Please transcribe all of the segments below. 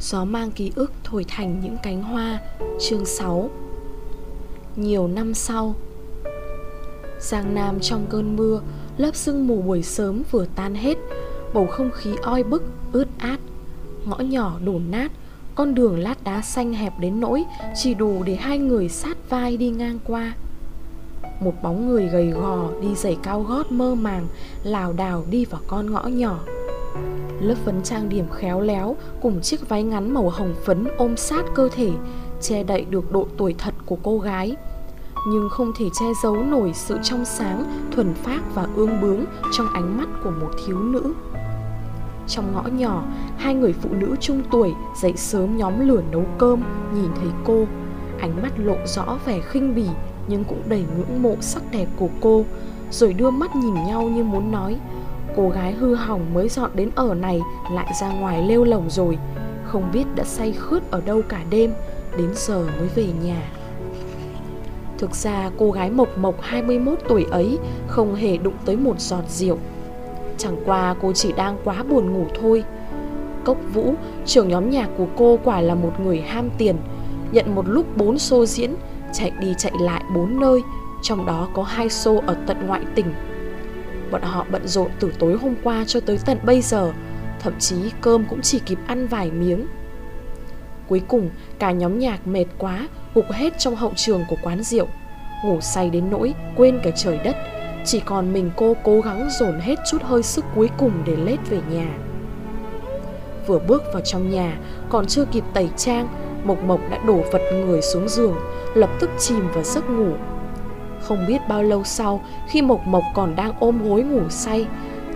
Gió mang ký ức thổi thành những cánh hoa. Chương 6 Nhiều năm sau Giang Nam trong cơn mưa Lớp sương mù buổi sớm vừa tan hết. Bầu không khí oi bức, ướt át. Ngõ nhỏ đổ nát Con đường lát đá xanh hẹp đến nỗi Chỉ đủ để hai người sát vai đi ngang qua. Một bóng người gầy gò Đi giày cao gót mơ màng lảo đảo đi vào con ngõ nhỏ. Lớp phấn trang điểm khéo léo Cùng chiếc váy ngắn màu hồng phấn ôm sát cơ thể Che đậy được độ tuổi thật của cô gái. Nhưng không thể che giấu nổi sự trong sáng, thuần phác và ương bướng Trong ánh mắt của một thiếu nữ. Trong ngõ nhỏ, hai người phụ nữ trung tuổi dậy sớm nhóm lửa nấu cơm, nhìn thấy cô. Ánh mắt lộ rõ vẻ khinh bỉ nhưng cũng đầy ngưỡng mộ sắc đẹp của cô, rồi đưa mắt nhìn nhau như muốn nói Cô gái hư hỏng mới dọn đến ở này lại ra ngoài lêu lồng rồi. Không biết đã say khướt ở đâu cả đêm Đến giờ mới về nhà. Thực ra cô gái mộc mộc 21 tuổi ấy Không hề đụng tới một giọt rượu. Chẳng qua cô chỉ đang quá buồn ngủ thôi. Cốc Vũ, trưởng nhóm nhạc của cô quả là một người ham tiền Nhận một lúc 4 xô diễn Chạy đi chạy lại 4 nơi Trong đó có hai xô ở tận ngoại tỉnh. Bọn họ bận rộn từ tối hôm qua cho tới tận bây giờ, Thậm chí cơm cũng chỉ kịp ăn vài miếng. Cuối cùng, cả nhóm nhạc mệt quá, Gục hết trong hậu trường của quán rượu, Ngủ say đến nỗi quên cả trời đất. Chỉ còn mình cô cố gắng dồn hết chút hơi sức cuối cùng để lết về nhà. Vừa bước vào trong nhà, Còn chưa kịp tẩy trang, Mộc Mộc đã đổ vật người xuống giường, Lập tức chìm vào giấc ngủ không biết bao lâu sau, Khi Mộc Mộc còn đang ôm gối ngủ say,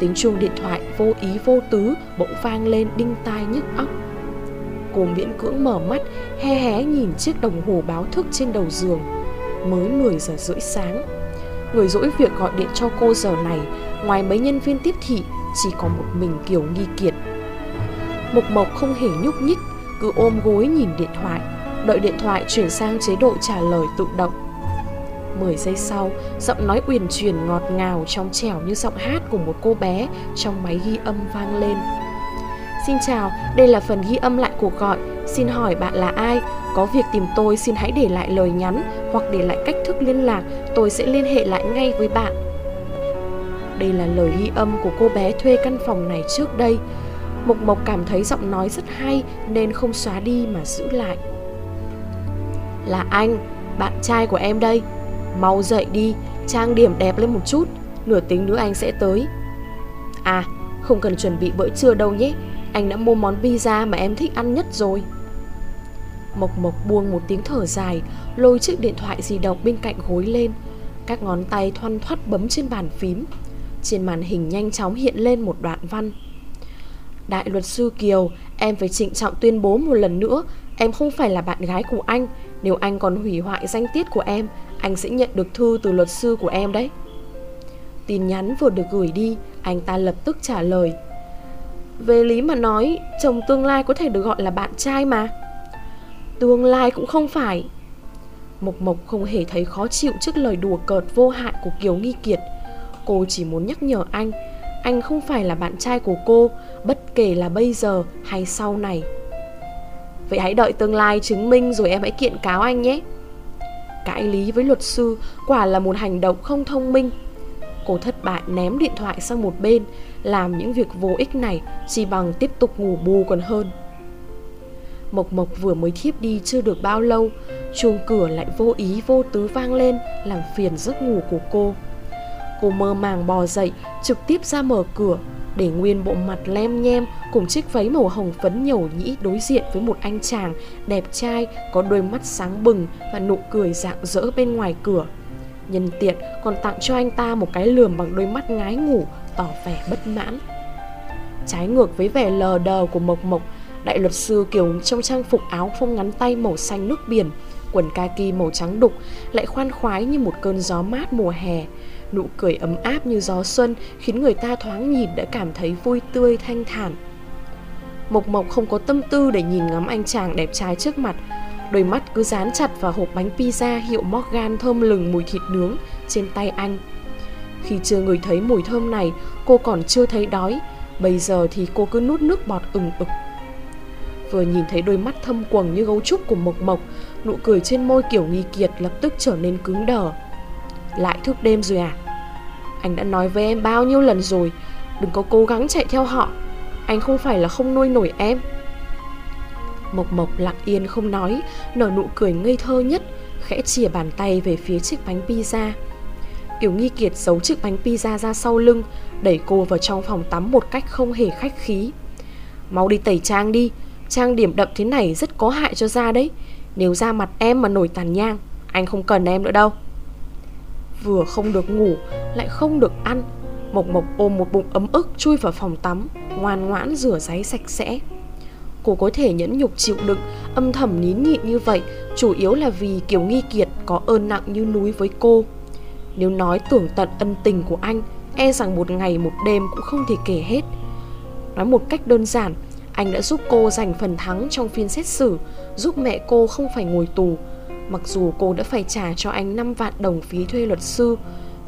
Tiếng chuông điện thoại vô ý vô tứ Bỗng vang lên đinh tai nhức óc. Cô miễn cưỡng mở mắt Hé hé nhìn chiếc đồng hồ báo thức trên đầu giường. Mới 10 giờ rưỡi sáng, Người dỗi việc gọi điện cho cô giờ này. Ngoài mấy nhân viên tiếp thị, Chỉ có một mình Kiều Nghi Kiệt. Mộc Mộc không hề nhúc nhích, Cứ ôm gối nhìn điện thoại. Đợi điện thoại chuyển sang chế độ trả lời tự động 10 giây sau, giọng nói uyển chuyển ngọt ngào trong trẻo như giọng hát của một cô bé trong máy ghi âm vang lên. Xin chào, đây là phần ghi âm lại cuộc gọi. Xin hỏi bạn là ai? Có việc tìm tôi xin hãy để lại lời nhắn hoặc để lại cách thức liên lạc, tôi sẽ liên hệ lại ngay với bạn. Đây là lời ghi âm của cô bé thuê căn phòng này trước đây. Mộc Mộc cảm thấy giọng nói rất hay nên không xóa đi mà giữ lại. Là anh, bạn trai của em đây. Mau dậy đi, trang điểm đẹp lên một chút Nửa tiếng nữa anh sẽ tới. À, không cần chuẩn bị bữa trưa đâu nhé Anh đã mua món pizza mà em thích ăn nhất rồi. Mộc Mộc buông một tiếng thở dài Lôi chiếc điện thoại di động bên cạnh gối lên. Các ngón tay thoăn thoắt bấm trên bàn phím. Trên màn hình nhanh chóng hiện lên một đoạn văn. Đại luật sư Kiều Em phải trịnh trọng tuyên bố một lần nữa Em không phải là bạn gái của anh. Nếu anh còn hủy hoại danh tiết của em anh sẽ nhận được thư từ luật sư của em đấy. Tin nhắn vừa được gửi đi, Anh ta lập tức trả lời. Về lý mà nói, Chồng tương lai có thể được gọi là bạn trai mà. Tương lai cũng không phải. Mộc Mộc không hề thấy khó chịu Trước lời đùa cợt vô hại của Kiều Nghi Kiệt. Cô chỉ muốn nhắc nhở anh Anh không phải là bạn trai của cô, Bất kể là bây giờ hay sau này. Vậy hãy đợi tương lai chứng minh Rồi em hãy kiện cáo anh nhé. Cãi lý với luật sư, quả là một hành động không thông minh. Cô thất bại ném điện thoại sang một bên, Làm những việc vô ích này Chỉ bằng tiếp tục ngủ bù còn hơn. Mộc Mộc vừa mới thiếp đi chưa được bao lâu, Chuông cửa lại vô ý vô tứ vang lên, Làm phiền giấc ngủ của cô. Cô mơ màng bò dậy, Trực tiếp ra mở cửa để nguyên bộ mặt lem nhem cùng chiếc váy màu hồng phấn nhầu nhĩ đối diện với một anh chàng đẹp trai có đôi mắt sáng bừng và nụ cười rạng rỡ bên ngoài cửa. Nhân tiện còn tặng cho anh ta một cái lườm bằng đôi mắt ngái ngủ tỏ vẻ bất mãn. Trái ngược với vẻ lờ đờ của Mộc Mộc, đại luật sư kiểu trong trang phục áo phông ngắn tay màu xanh nước biển, quần kaki màu trắng đục lại khoan khoái như một cơn gió mát mùa hè Nụ cười ấm áp như gió xuân khiến người ta thoáng nhìn đã cảm thấy vui tươi thanh thản. Mộc Mộc không có tâm tư để nhìn ngắm anh chàng đẹp trai trước mặt. Đôi mắt cứ dán chặt vào hộp bánh pizza hiệu Morgan thơm lừng mùi thịt nướng trên tay anh. Khi chưa ngửi thấy mùi thơm này, cô còn chưa thấy đói. Bây giờ thì cô cứ nút nước bọt ừng ực. Vừa nhìn thấy đôi mắt thâm quầng như gấu trúc của Mộc Mộc Nụ cười trên môi kiểu nghi kiệt lập tức trở nên cứng đờ Lại thức đêm rồi à anh đã nói với em bao nhiêu lần rồi. Đừng có cố gắng chạy theo họ. Anh không phải là không nuôi nổi em. Mộc Mộc lặng yên không nói, Nở nụ cười ngây thơ nhất, Khẽ chìa bàn tay về phía chiếc bánh pizza. Kiều Nghi Kiệt giấu chiếc bánh pizza ra sau lưng, Đẩy cô vào trong phòng tắm một cách không hề khách khí. Mau đi tẩy trang đi, Trang điểm đậm thế này rất có hại cho da đấy. Nếu da mặt em mà nổi tàn nhang, Anh không cần em nữa đâu. Vừa không được ngủ lại không được ăn. Mộc Mộc ôm một bụng ấm ức chui vào phòng tắm, Ngoan ngoãn rửa giấy sạch sẽ. Cô có thể nhẫn nhục chịu đựng, Âm thầm nín nhịn như vậy, Chủ yếu là vì Kiều Nghi Kiệt có ơn nặng như núi với cô. Nếu nói tưởng tận ân tình của anh E rằng một ngày một đêm cũng không thể kể hết. Nói một cách đơn giản, Anh đã giúp cô giành phần thắng trong phiên xét xử, Giúp mẹ cô không phải ngồi tù. Mặc dù cô đã phải trả cho anh 5 vạn đồng phí thuê luật sư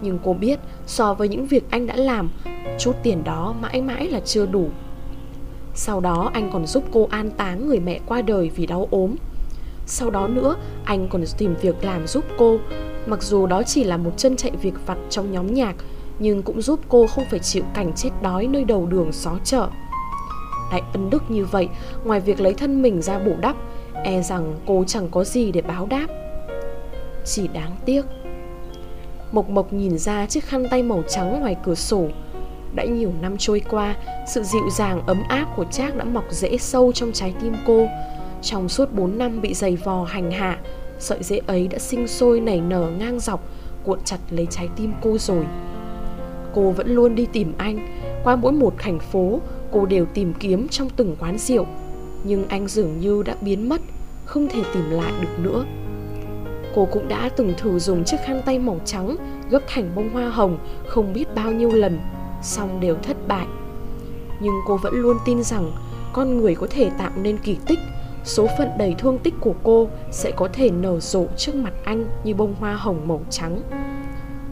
nhưng cô biết so với những việc anh đã làm Chút tiền đó mãi mãi là chưa đủ Sau đó anh còn giúp cô an táng người mẹ qua đời vì đau ốm Sau đó nữa anh còn tìm việc làm giúp cô Mặc dù đó chỉ là một chân chạy việc vặt trong nhóm nhạc nhưng cũng giúp cô không phải chịu cảnh chết đói nơi đầu đường xó chợ. Đại ân đức như vậy, ngoài việc lấy thân mình ra bù đắp, e rằng cô chẳng có gì để báo đáp. Chỉ đáng tiếc. Mộc Mộc nhìn ra chiếc khăn tay màu trắng ngoài cửa sổ. Đã nhiều năm trôi qua, sự dịu dàng ấm áp của Trác đã mọc rễ sâu trong trái tim cô. Trong suốt 4 năm bị giày vò hành hạ, sợi rễ ấy đã sinh sôi nảy nở ngang dọc, cuộn chặt lấy trái tim cô rồi. Cô vẫn luôn đi tìm anh Qua mỗi một thành phố Cô đều tìm kiếm trong từng quán rượu Nhưng anh dường như đã biến mất Không thể tìm lại được nữa Cô cũng đã từng thử dùng chiếc khăn tay màu trắng Gấp thành bông hoa hồng Không biết bao nhiêu lần Xong đều thất bại Nhưng cô vẫn luôn tin rằng Con người có thể tạo nên kỳ tích Số phận đầy thương tích của cô Sẽ có thể nở rộ trước mặt anh Như bông hoa hồng màu trắng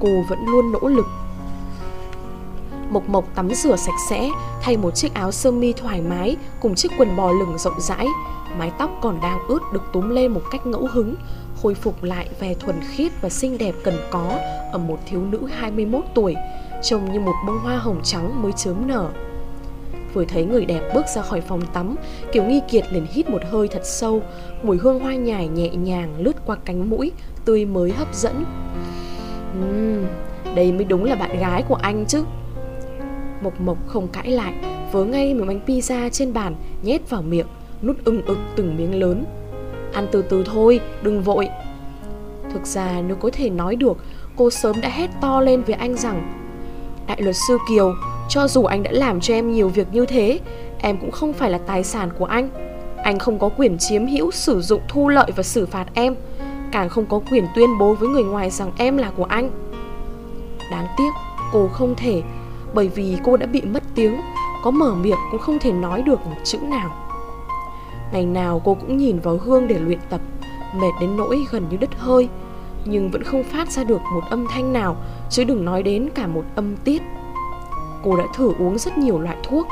Cô vẫn luôn nỗ lực Mộc Mộc tắm rửa sạch sẽ, thay một chiếc áo sơ mi thoải mái cùng chiếc quần bò lửng rộng rãi. Mái tóc còn đang ướt được túm lên một cách ngẫu hứng, khôi phục lại vẻ thuần khiết và xinh đẹp cần có ở một thiếu nữ 21 tuổi, trông như một bông hoa hồng trắng mới chớm nở. Vừa thấy người đẹp bước ra khỏi phòng tắm, Kiều Nghi Kiệt liền hít một hơi thật sâu, mùi hương hoa nhài nhẹ nhàng lướt qua cánh mũi, tươi mới hấp dẫn. Uhm, đây mới đúng là bạn gái của anh chứ. Mộc Mộc không cãi lại Vớ ngay miếng bánh pizza trên bàn Nhét vào miệng Nút ưng ực từng miếng lớn Ăn từ từ thôi, đừng vội. Thực ra nếu có thể nói được Cô sớm đã hét to lên với anh rằng Đại luật sư Kiều Cho dù anh đã làm cho em nhiều việc như thế Em cũng không phải là tài sản của anh. Anh không có quyền chiếm hữu Sử dụng thu lợi và xử phạt em. Càng không có quyền tuyên bố với người ngoài rằng em là của anh. Đáng tiếc cô không thể bởi vì cô đã bị mất tiếng Có mở miệng cũng không thể nói được một chữ nào. Ngày nào cô cũng nhìn vào gương để luyện tập Mệt đến nỗi gần như đứt hơi. Nhưng vẫn không phát ra được một âm thanh nào Chứ đừng nói đến cả một âm tiết. Cô đã thử uống rất nhiều loại thuốc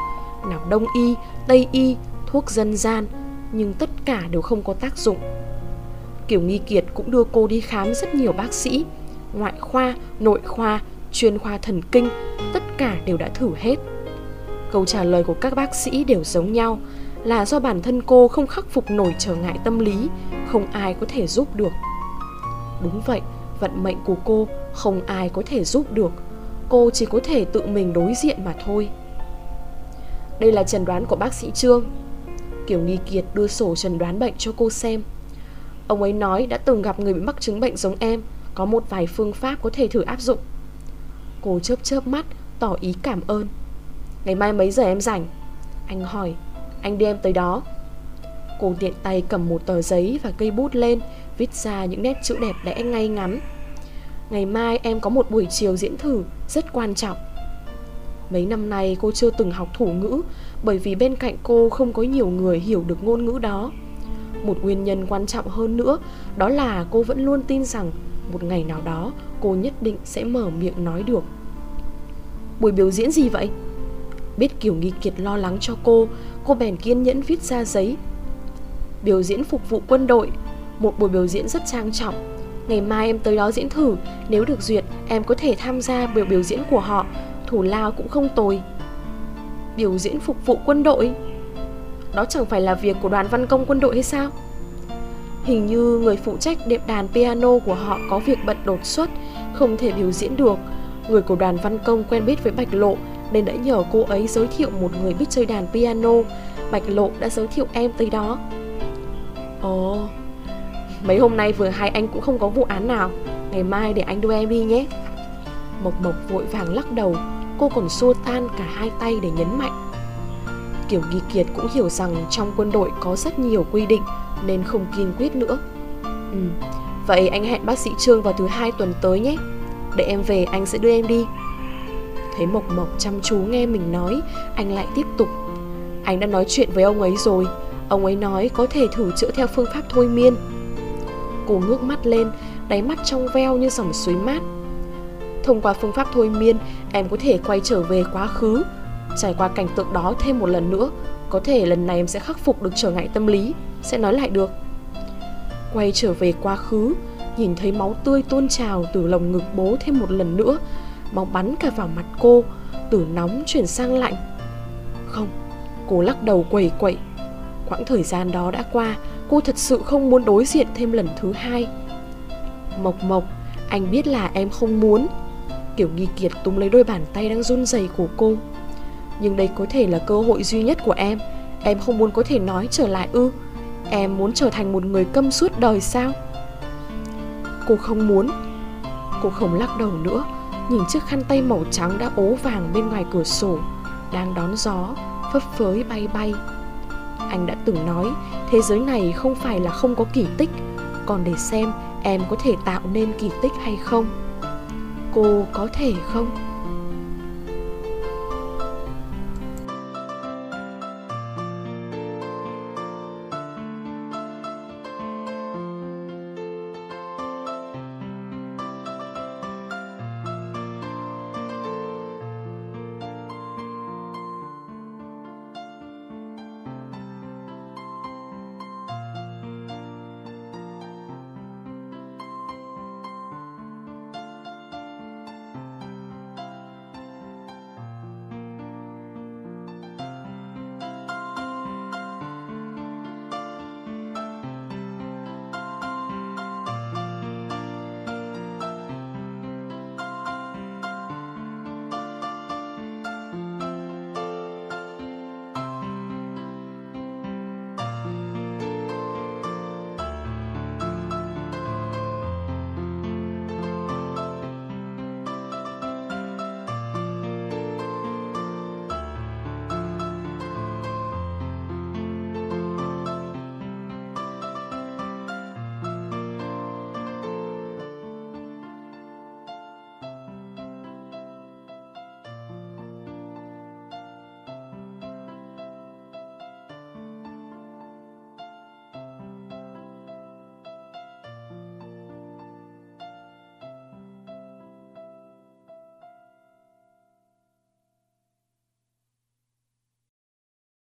Nào đông y, tây y, thuốc dân gian Nhưng tất cả đều không có tác dụng. Kiểu Nghi Kiệt cũng đưa cô đi khám rất nhiều bác sĩ Ngoại khoa, nội khoa, chuyên khoa thần kinh tất cả đều đã thử hết. Câu trả lời của các bác sĩ đều giống nhau là do bản thân cô không khắc phục nổi trở ngại tâm lý, không ai có thể giúp được. Đúng vậy, vận mệnh của cô không ai có thể giúp được, cô chỉ có thể tự mình đối diện mà thôi. Đây là trần đoán của bác sĩ Trương. Kiều Nghi Kiệt đưa sổ trần đoán bệnh cho cô xem. Ông ấy nói đã từng gặp người bị mắc chứng bệnh giống em, có một vài phương pháp có thể thử áp dụng. Cô chớp chớp mắt Tỏ ý cảm ơn Ngày mai mấy giờ em rảnh Anh hỏi anh đem em tới đó. Cô tiện tay cầm một tờ giấy và cây bút lên, Viết ra những nét chữ đẹp đẽ ngay ngắn. Ngày mai em có một buổi chiều diễn thử, Rất quan trọng. Mấy năm nay cô chưa từng học thủ ngữ, Bởi vì bên cạnh cô không có nhiều người hiểu được ngôn ngữ đó. Một nguyên nhân quan trọng hơn nữa, Đó là cô vẫn luôn tin rằng Một ngày nào đó cô nhất định sẽ mở miệng nói được. Buổi biểu diễn gì vậy? Biết Kiều Nghi Kiệt lo lắng cho cô Cô bèn kiên nhẫn viết ra giấy. Biểu diễn phục vụ quân đội. Một buổi biểu diễn rất trang trọng. Ngày mai em tới đó diễn thử. Nếu được duyệt, em có thể tham gia buổi biểu diễn của họ. Thủ lao cũng không tồi. Biểu diễn phục vụ quân đội? Đó chẳng phải là việc của đoàn văn công quân đội hay sao? Hình như người phụ trách đệm đàn piano của họ có việc bận đột xuất, Không thể biểu diễn được. Người của đoàn văn công quen biết với Bạch Lộ nên đã nhờ cô ấy giới thiệu một người biết chơi đàn piano. Bạch Lộ đã giới thiệu em tới đó. Ồ Mấy hôm nay vừa hay anh cũng không có vụ án nào. Ngày mai để anh đưa em đi nhé. Mộc Mộc vội vàng lắc đầu. Cô còn xua tan cả hai tay để nhấn mạnh. Kiểu Nghi Kiệt cũng hiểu rằng trong quân đội có rất nhiều quy định Nên không kiên quyết nữa. Ừ, vậy anh hẹn bác sĩ Trương vào thứ hai tuần tới nhé. Để em về anh sẽ đưa em đi. Thấy Mộc Mộc chăm chú nghe mình nói, Anh lại tiếp tục. Anh đã nói chuyện với ông ấy rồi. Ông ấy nói có thể thử chữa theo phương pháp thôi miên. Cô ngước mắt lên, Đáy mắt trong veo như dòng suối mát. Thông qua phương pháp thôi miên, Em có thể quay trở về quá khứ. Trải qua cảnh tượng đó thêm một lần nữa, Có thể lần này em sẽ khắc phục được trở ngại tâm lý. Sẽ nói lại được. Quay trở về quá khứ, Nhìn thấy máu tươi tuôn trào từ lồng ngực bố thêm một lần nữa bóng bắn cả vào mặt cô Từ nóng chuyển sang lạnh. Không, cô lắc đầu quẩy quẩy. Quãng thời gian đó đã qua Cô thật sự không muốn đối diện thêm lần thứ hai. Mộc Mộc Anh biết là em không muốn. Kiểu nghi kiệt túm lấy đôi bàn tay đang run rẩy của cô. Nhưng đây có thể là cơ hội duy nhất của em. Em không muốn có thể nói trở lại ư. Em muốn trở thành một người câm suốt đời sao? Cô không muốn. Cô không lắc đầu nữa. Nhìn chiếc khăn tay màu trắng đã ố vàng bên ngoài cửa sổ, Đang đón gió, Phấp phới bay bay. Anh đã từng nói, Thế giới này không phải là không có kỳ tích. Còn để xem em có thể tạo nên kỳ tích hay không. Cô có thể không?